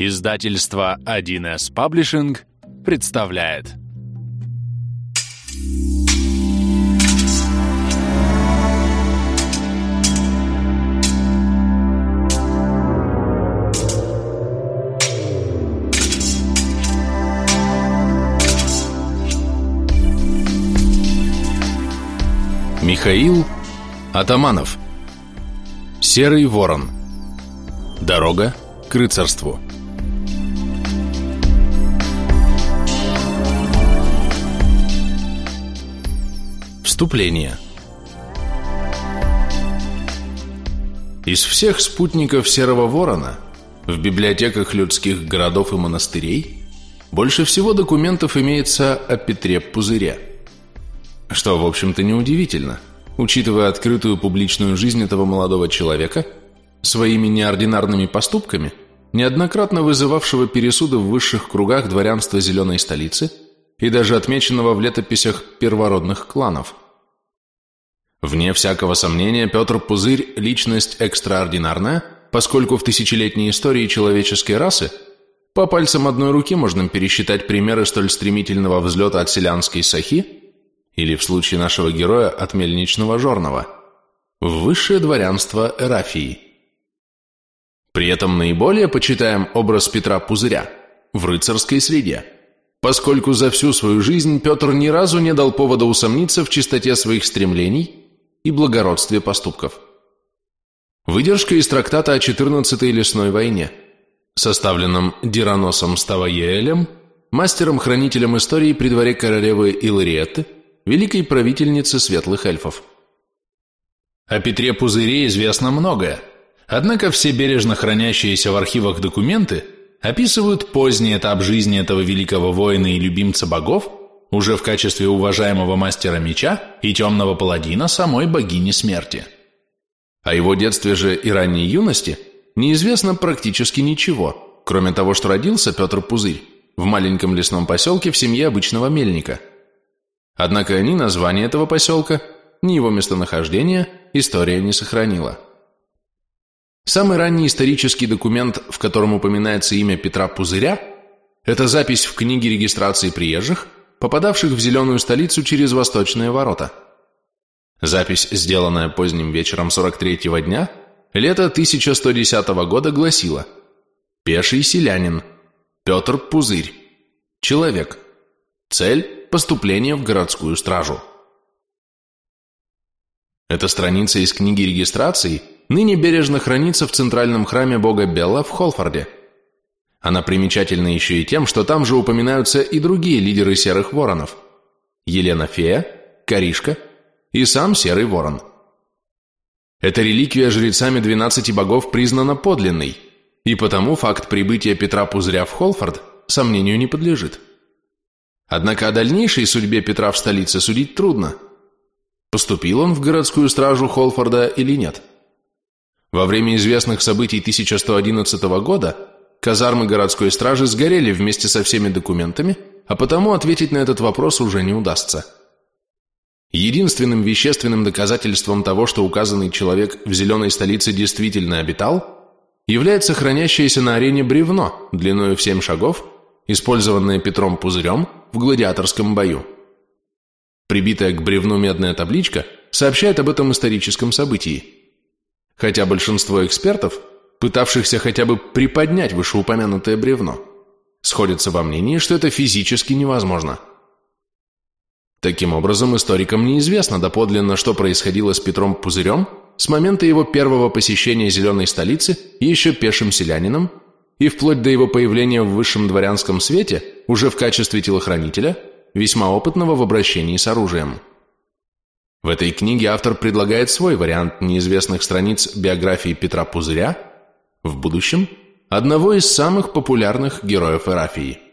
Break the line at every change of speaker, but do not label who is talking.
Издательство 1С Паблишинг представляет. Михаил Атаманов. Серый ворон. Дорога к рыцарству Вступление Из всех спутников Серого Ворона в библиотеках людских городов и монастырей больше всего документов имеется о Петре Пузыре. Что, в общем-то, неудивительно, учитывая открытую публичную жизнь этого молодого человека, своими неординарными поступками, неоднократно вызывавшего пересуды в высших кругах дворянства Зеленой столицы – и даже отмеченного в летописях первородных кланов. Вне всякого сомнения, Петр Пузырь – личность экстраординарная, поскольку в тысячелетней истории человеческой расы по пальцам одной руки можно пересчитать примеры столь стремительного взлета от селянской сахи или, в случае нашего героя, от мельничного жорного, в высшее дворянство Эрафии. При этом наиболее почитаем образ Петра Пузыря в рыцарской среде – поскольку за всю свою жизнь Петр ни разу не дал повода усомниться в чистоте своих стремлений и благородстве поступков. Выдержка из трактата о 14-й лесной войне, составленном Дираносом Ставаеэлем, мастером-хранителем истории при дворе королевы Илариетты, великой правительницы светлых эльфов. О Петре Пузыре известно многое, однако все бережно хранящиеся в архивах документы – описывают поздний этап жизни этого великого воина и любимца богов уже в качестве уважаемого мастера меча и темного паладина самой богини смерти. О его детстве же и ранней юности неизвестно практически ничего, кроме того, что родился Петр Пузырь в маленьком лесном поселке в семье обычного мельника. Однако ни название этого поселка, ни его местонахождение история не сохранила. Самый ранний исторический документ, в котором упоминается имя Петра Пузыря, это запись в книге регистрации приезжих, попадавших в Зеленую столицу через Восточные ворота. Запись, сделанная поздним вечером 43-го дня, лето 1110 года, гласила «Пеший селянин, Петр Пузырь, человек, цель – поступление в городскую стражу». Эта страница из книги регистрации – ныне бережно хранится в центральном храме бога Белла в Холфорде. Она примечательна еще и тем, что там же упоминаются и другие лидеры серых воронов – Елена Фея, Коришка и сам Серый Ворон. Эта реликвия жрецами двенадцати богов признана подлинной, и потому факт прибытия Петра Пузыря в Холфорд сомнению не подлежит. Однако о дальнейшей судьбе Петра в столице судить трудно. Поступил он в городскую стражу Холфорда или нет – во время известных событий 1111 года казармы городской стражи сгорели вместе со всеми документами, а потому ответить на этот вопрос уже не удастся. Единственным вещественным доказательством того, что указанный человек в зеленой столице действительно обитал, является хранящееся на арене бревно длиною в семь шагов, использованное Петром Пузырем в гладиаторском бою. Прибитая к бревну медная табличка сообщает об этом историческом событии – хотя большинство экспертов, пытавшихся хотя бы приподнять вышеупомянутое бревно, сходятся во мнении, что это физически невозможно. Таким образом, историкам неизвестно доподлинно, что происходило с Петром Пузырем с момента его первого посещения Зеленой столицы еще пешим селянином и вплоть до его появления в высшем дворянском свете уже в качестве телохранителя, весьма опытного в обращении с оружием. В этой книге автор предлагает свой вариант неизвестных страниц биографии Петра Пузыря, в будущем одного из самых популярных героев Эрафии.